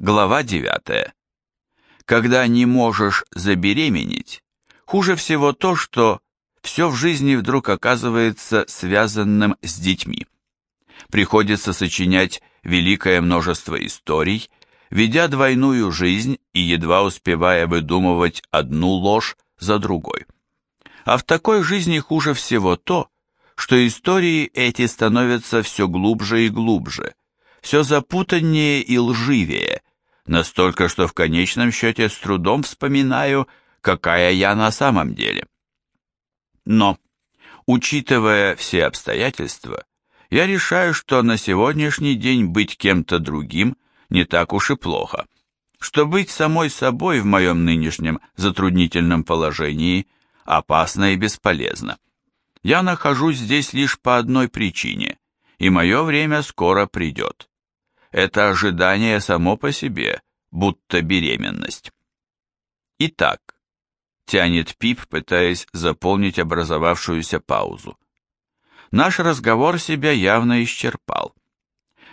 Глава 9. Когда не можешь забеременеть, хуже всего то, что все в жизни вдруг оказывается связанным с детьми. Приходится сочинять великое множество историй, ведя двойную жизнь и едва успевая выдумывать одну ложь за другой. А в такой жизни хуже всего то, что истории эти становятся все глубже и глубже, все запутаннее и лживее, настолько, что в конечном счете с трудом вспоминаю, какая я на самом деле. Но, учитывая все обстоятельства, я решаю, что на сегодняшний день быть кем-то другим не так уж и плохо, что быть самой собой в моем нынешнем затруднительном положении опасно и бесполезно. Я нахожусь здесь лишь по одной причине, и мое время скоро придет. Это ожидание само по себе, будто беременность. Итак, тянет Пип, пытаясь заполнить образовавшуюся паузу. Наш разговор себя явно исчерпал.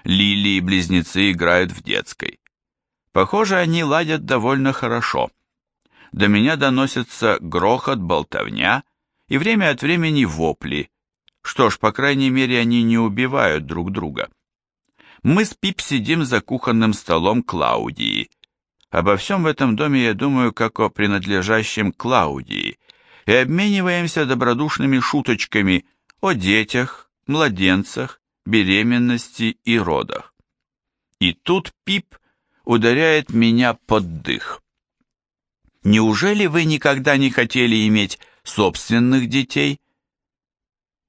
Лили и близнецы играют в детской. Похоже, они ладят довольно хорошо. До меня доносится грохот, болтовня и время от времени вопли. Что ж, по крайней мере, они не убивают друг друга. Мы с Пип сидим за кухонным столом Клаудии. Обо всем в этом доме я думаю как о принадлежащем Клаудии и обмениваемся добродушными шуточками о детях, младенцах, беременности и родах. И тут Пип ударяет меня под дых. Неужели вы никогда не хотели иметь собственных детей?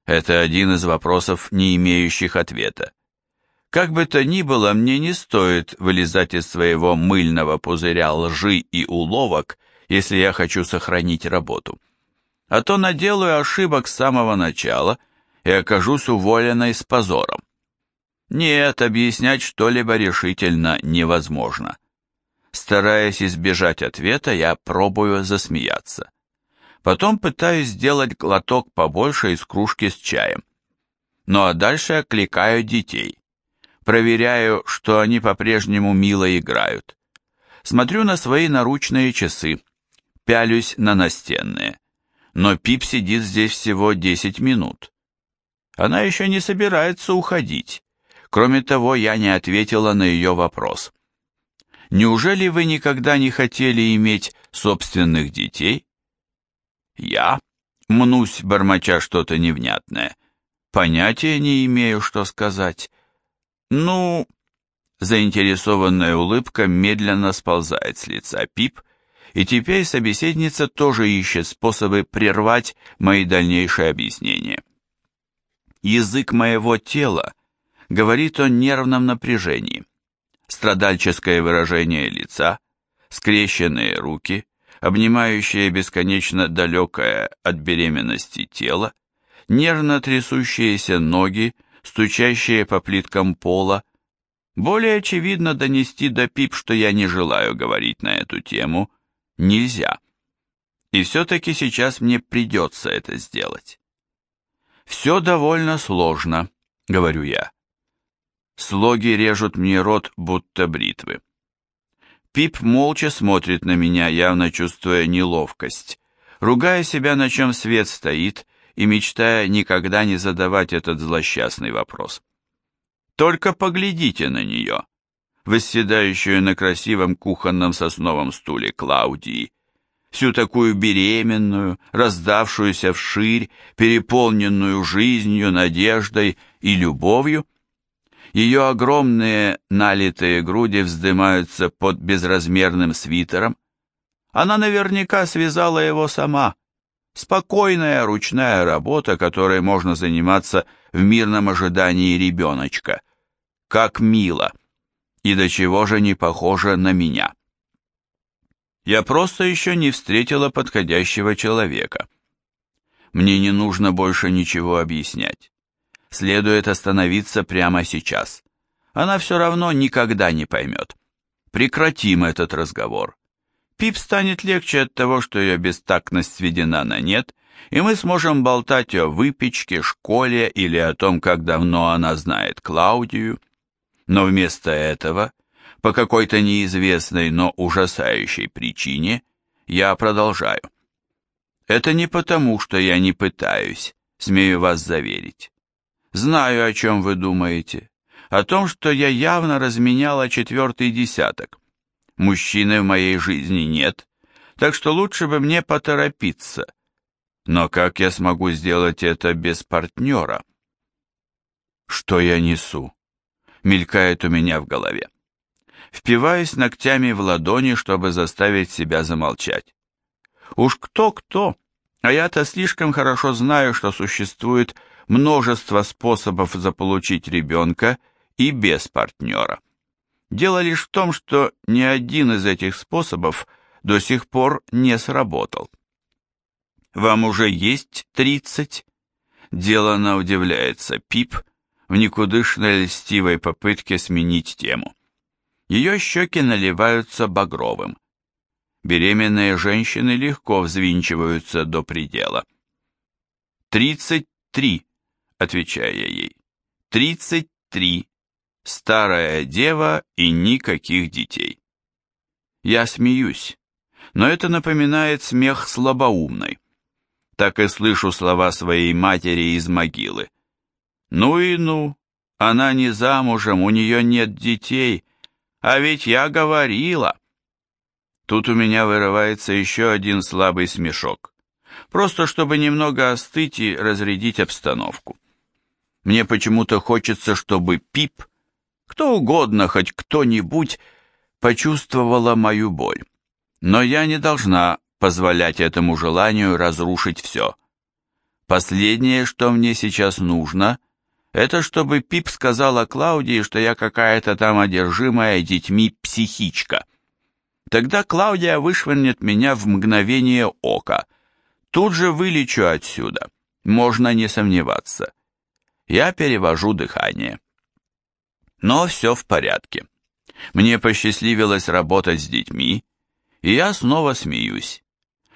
Это один из вопросов, не имеющих ответа. Как бы то ни было, мне не стоит вылезать из своего мыльного пузыря лжи и уловок, если я хочу сохранить работу. А то наделаю ошибок с самого начала и окажусь уволенной с позором. Нет, объяснять что-либо решительно невозможно. Стараясь избежать ответа, я пробую засмеяться. Потом пытаюсь сделать глоток побольше из кружки с чаем. Ну а дальше окликаю детей. Проверяю, что они по-прежнему мило играют. Смотрю на свои наручные часы. Пялюсь на настенные. Но Пип сидит здесь всего 10 минут. Она еще не собирается уходить. Кроме того, я не ответила на ее вопрос. Неужели вы никогда не хотели иметь собственных детей? Я мнусь, бормоча что-то невнятное. Понятия не имею, что сказать. Ну, заинтересованная улыбка медленно сползает с лица Пип, и теперь собеседница тоже ищет способы прервать мои дальнейшие объяснения. Язык моего тела говорит о нервном напряжении. Страдальческое выражение лица, скрещенные руки, обнимающее бесконечно далекое от беременности тело, нервно трясущиеся ноги, стучащие по плиткам пола. Более очевидно донести до Пип, что я не желаю говорить на эту тему, нельзя. И все-таки сейчас мне придется это сделать. «Все довольно сложно», — говорю я. Слоги режут мне рот, будто бритвы. Пип молча смотрит на меня, явно чувствуя неловкость, ругая себя, на чем свет стоит, и мечтая никогда не задавать этот злосчастный вопрос. Только поглядите на нее, восседающую на красивом кухонном сосновом стуле Клаудии, всю такую беременную, раздавшуюся вширь, переполненную жизнью, надеждой и любовью. Ее огромные налитые груди вздымаются под безразмерным свитером. Она наверняка связала его сама. Спокойная ручная работа, которой можно заниматься в мирном ожидании ребеночка. Как мило! И до чего же не похоже на меня. Я просто еще не встретила подходящего человека. Мне не нужно больше ничего объяснять. Следует остановиться прямо сейчас. Она все равно никогда не поймет. Прекратим этот разговор. Пип станет легче от того, что ее бестактность сведена на нет, и мы сможем болтать о выпечке, школе или о том, как давно она знает Клаудию. Но вместо этого По какой-то неизвестной, но ужасающей причине я продолжаю. Это не потому, что я не пытаюсь, смею вас заверить. Знаю, о чем вы думаете. О том, что я явно разменяла четвертый десяток. Мужчины в моей жизни нет, так что лучше бы мне поторопиться. Но как я смогу сделать это без партнера? Что я несу? Мелькает у меня в голове. Впиваюсь ногтями в ладони, чтобы заставить себя замолчать. Уж кто-кто, а я-то слишком хорошо знаю, что существует множество способов заполучить ребенка и без партнера. Дело лишь в том, что ни один из этих способов до сих пор не сработал. «Вам уже есть тридцать?» Делано удивляется Пип в никудышной льстивой попытке сменить тему. Ее щеки наливаются багровым. Беременные женщины легко взвинчиваются до предела. «Тридцать три», — отвечаю я ей. «Тридцать три. Старая дева и никаких детей». Я смеюсь, но это напоминает смех слабоумной. Так и слышу слова своей матери из могилы. «Ну и ну, она не замужем, у нее нет детей, а ведь я говорила». Тут у меня вырывается еще один слабый смешок. Просто чтобы немного остыть и разрядить обстановку. Мне почему-то хочется, чтобы Пип, кто угодно, хоть кто-нибудь, почувствовала мою боль. Но я не должна позволять этому желанию разрушить все. Последнее, что мне сейчас нужно, это чтобы Пип сказала Клаудии, что я какая-то там одержимая детьми психичка. Тогда Клаудия вышвырнет меня в мгновение ока. Тут же вылечу отсюда, можно не сомневаться. Я перевожу дыхание. Но все в порядке. Мне посчастливилось работать с детьми, и я снова смеюсь.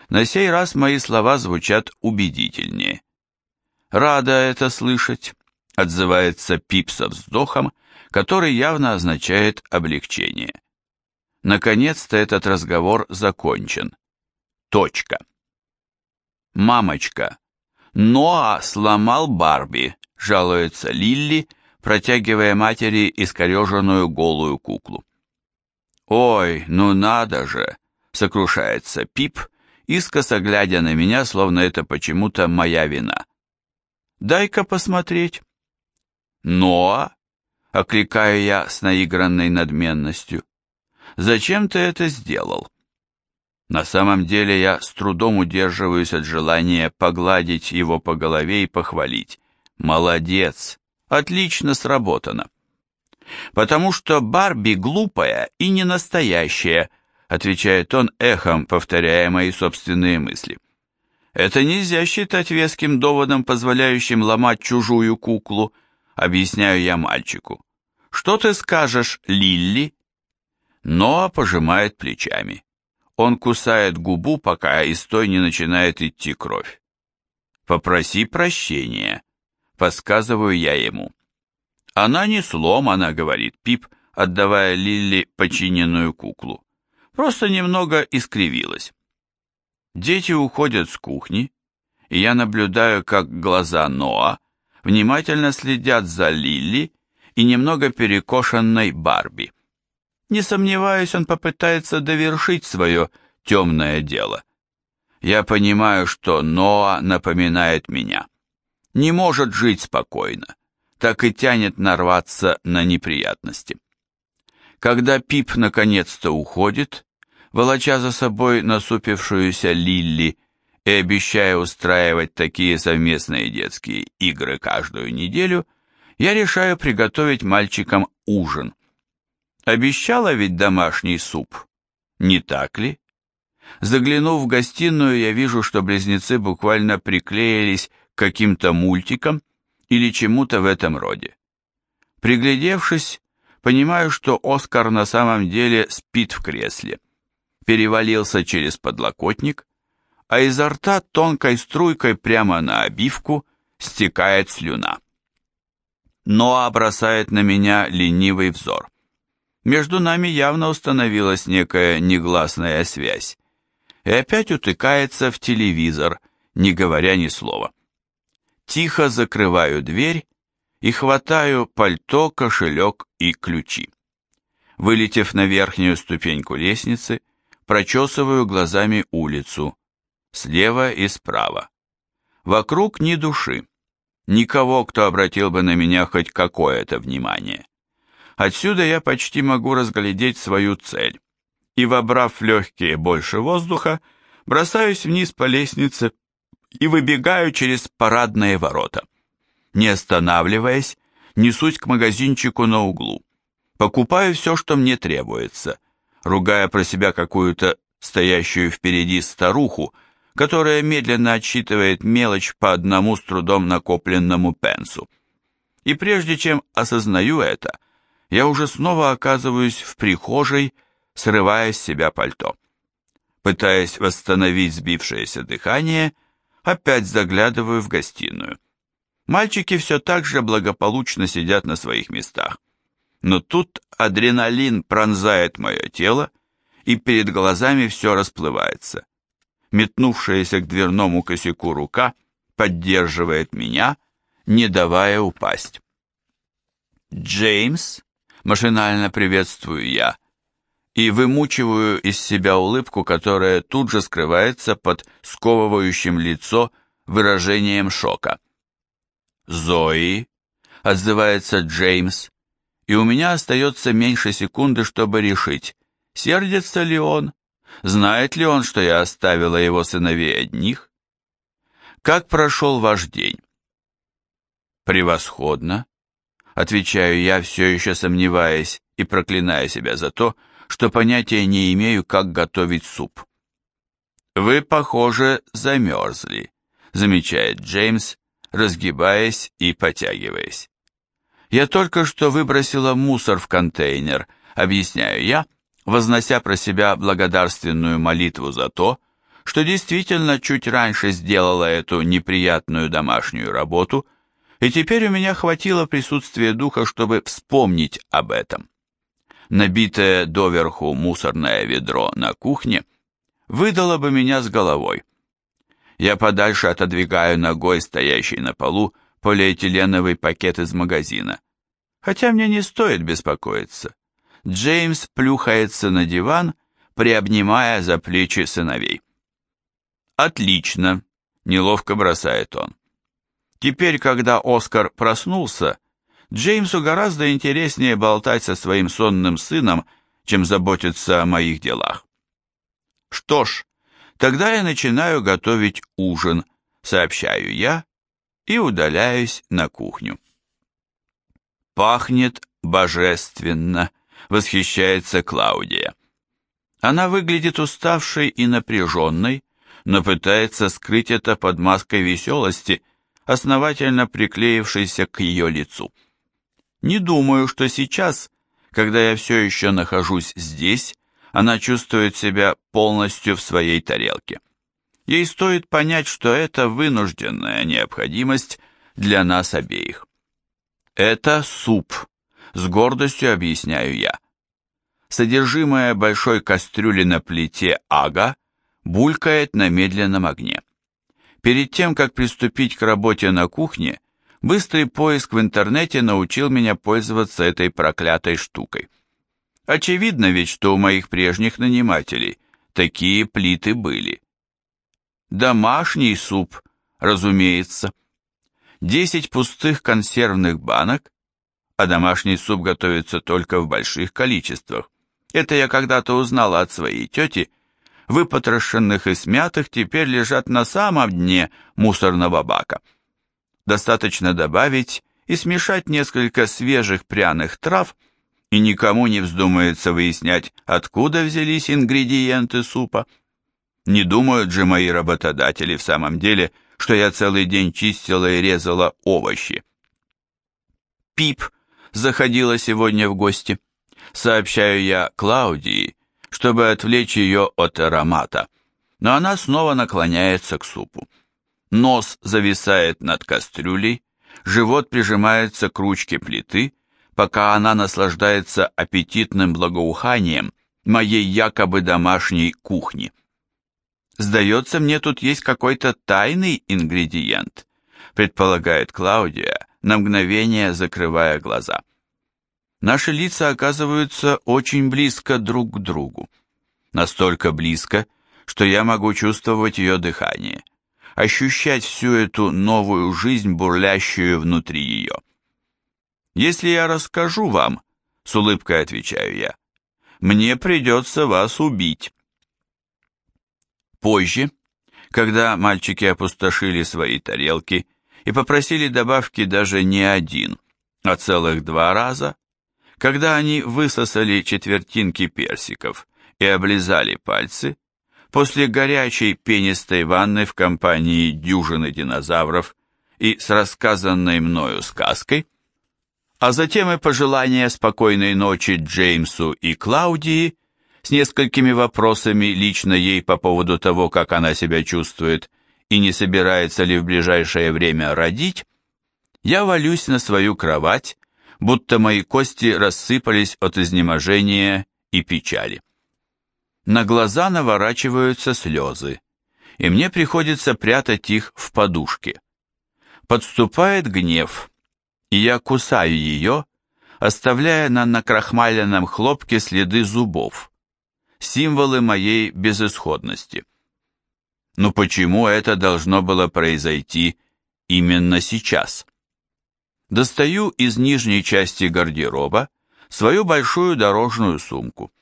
На сей раз мои слова звучат убедительнее. «Рада это слышать», — отзывается Пип со вздохом, который явно означает облегчение. Наконец-то этот разговор закончен. Точка. «Мамочка, Ноа сломал Барби», — жалуется Лилли, протягивая матери искореженную голую куклу. «Ой, ну надо же!» — сокрушается Пип, искоса глядя на меня, словно это почему-то моя вина. «Дай-ка посмотреть». «Ноа?» — окликаю я с наигранной надменностью. Зачем ты это сделал? На самом деле я с трудом удерживаюсь от желания погладить его по голове и похвалить. Молодец, отлично сработано. Потому что Барби глупая и не настоящая, отвечает он эхом, повторяя мои собственные мысли. Это нельзя считать веским доводом, позволяющим ломать чужую куклу, объясняю я мальчику. Что ты скажешь, Лилли? Ноа пожимает плечами. Он кусает губу, пока из той не начинает идти кровь. «Попроси прощения», — подсказываю я ему. «Она не сломана», — говорит Пип, отдавая Лилли починенную куклу. «Просто немного искривилась». Дети уходят с кухни, и я наблюдаю, как глаза Ноа внимательно следят за Лилли и немного перекошенной Барби. Не сомневаюсь, он попытается довершить свое темное дело. Я понимаю, что Ноа напоминает меня. Не может жить спокойно, так и тянет нарваться на неприятности. Когда Пип наконец-то уходит, волоча за собой насупившуюся Лилли и обещая устраивать такие совместные детские игры каждую неделю, я решаю приготовить мальчикам ужин. Обещала ведь домашний суп, не так ли? Заглянув в гостиную, я вижу, что близнецы буквально приклеились каким-то мультикам или чему-то в этом роде. Приглядевшись, понимаю, что Оскар на самом деле спит в кресле, перевалился через подлокотник, а изо рта тонкой струйкой прямо на обивку стекает слюна. Ноа бросает на меня ленивый взор. Между нами явно установилась некая негласная связь. И опять утыкается в телевизор, не говоря ни слова. Тихо закрываю дверь и хватаю пальто, кошелек и ключи. Вылетев на верхнюю ступеньку лестницы, прочесываю глазами улицу, слева и справа. Вокруг ни души, никого, кто обратил бы на меня хоть какое-то внимание. Отсюда я почти могу разглядеть свою цель, и, вобрав легкие больше воздуха, бросаюсь вниз по лестнице и выбегаю через парадные ворота. Не останавливаясь, несусь к магазинчику на углу. Покупаю все, что мне требуется, ругая про себя какую-то стоящую впереди старуху, которая медленно отсчитывает мелочь по одному с трудом накопленному пенсу. И прежде чем осознаю это, я уже снова оказываюсь в прихожей, срывая с себя пальто. Пытаясь восстановить сбившееся дыхание, опять заглядываю в гостиную. Мальчики все так же благополучно сидят на своих местах. Но тут адреналин пронзает мое тело, и перед глазами все расплывается. Метнувшаяся к дверному косяку рука поддерживает меня, не давая упасть. «Джеймс?» — машинально приветствую я и вымучиваю из себя улыбку, которая тут же скрывается под сковывающим лицо выражением шока. «Зои?» — отзывается Джеймс, и у меня остается меньше секунды, чтобы решить, сердится ли он, знает ли он, что я оставила его сыновей одних. «Как прошел ваш день?» «Превосходно», — отвечаю я, все еще сомневаясь и проклиная себя за то, что понятия не имею, как готовить суп. «Вы, похоже, замерзли», — замечает Джеймс, разгибаясь и потягиваясь. «Я только что выбросила мусор в контейнер», — объясняю я, вознося про себя благодарственную молитву за то, что действительно чуть раньше сделала эту неприятную домашнюю работу, и теперь у меня хватило присутствия духа, чтобы вспомнить об этом. Набитое доверху мусорное ведро на кухне выдало бы меня с головой. Я подальше отодвигаю ногой стоящий на полу полиэтиленовый пакет из магазина. Хотя мне не стоит беспокоиться. Джеймс плюхается на диван, приобнимая за плечи сыновей. «Отлично», — неловко бросает он. Теперь, когда Оскар проснулся, Джеймсу гораздо интереснее болтать со своим сонным сыном, чем заботиться о моих делах. Что ж, тогда я начинаю готовить ужин, сообщаю я, и удаляюсь на кухню. Пахнет божественно, восхищается Клаудия. Она выглядит уставшей и напряженной, но пытается скрыть это под маской веселости, основательно приклеившейся к ее лицу. Не думаю, что сейчас, когда я все еще нахожусь здесь, она чувствует себя полностью в своей тарелке. Ей стоит понять, что это вынужденная необходимость для нас обеих. Это суп, с гордостью объясняю я. Содержимое большой кастрюли на плите ага булькает на медленном огне. Перед тем, как приступить к работе на кухне, быстрый поиск в интернете научил меня пользоваться этой проклятой штукой. Очевидно ведь, что у моих прежних нанимателей такие плиты были. Домашний суп, разумеется. Десять пустых консервных банок, а домашний суп готовится только в больших количествах. Это я когда-то узнала от своей тети, выпотрошенных и смятых теперь лежат на самом дне мусорного бака. Достаточно добавить и смешать несколько свежих пряных трав, и никому не вздумается выяснять, откуда взялись ингредиенты супа. Не думают же мои работодатели в самом деле, что я целый день чистила и резала овощи. Пип заходила сегодня в гости. Сообщаю я Клаудии, чтобы отвлечь ее от аромата, но она снова наклоняется к супу. Нос зависает над кастрюлей, живот прижимается к ручке плиты, пока она наслаждается аппетитным благоуханием моей якобы домашней кухни. Сдается мне, тут есть какой-то тайный ингредиент, предполагает Клаудия, на мгновение закрывая глаза. Наши лица оказываются очень близко друг к другу. Настолько близко, что я могу чувствовать ее дыхание, ощущать всю эту новую жизнь, бурлящую внутри ее. Если я расскажу вам, с улыбкой отвечаю я, мне придется вас убить. Позже, когда мальчики опустошили свои тарелки и попросили добавки даже не один, а целых два раза, когда они высосали четвертинки персиков и облизали пальцы, после горячей пенистой ванны в компании дюжины динозавров и с рассказанной мною сказкой, а затем и пожелание спокойной ночи Джеймсу и Клаудии с несколькими вопросами лично ей по поводу того, как она себя чувствует и не собирается ли в ближайшее время родить, я валюсь на свою кровать, будто мои кости рассыпались от изнеможения и печали. На глаза наворачиваются слезы, и мне приходится прятать их в подушке. Подступает гнев, и я кусаю ее, оставляя на накрахмаленном хлопке следы зубов символы моей безысходности. Но почему это должно было произойти именно сейчас? Достаю из нижней части гардероба свою большую дорожную сумку,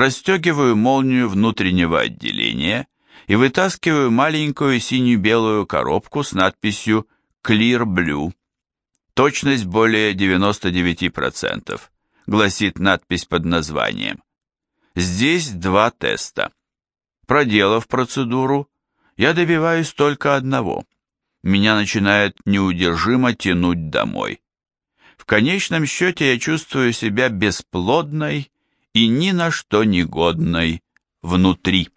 расстегиваю молнию внутреннего отделения и вытаскиваю маленькую синюю-белую коробку с надписью Clear Blue. Точность более 99%, гласит надпись под названием. Здесь два теста. Проделав процедуру, я добиваюсь только одного. Меня начинает неудержимо тянуть домой. В конечном счете я чувствую себя бесплодной и ни на что негодной внутри.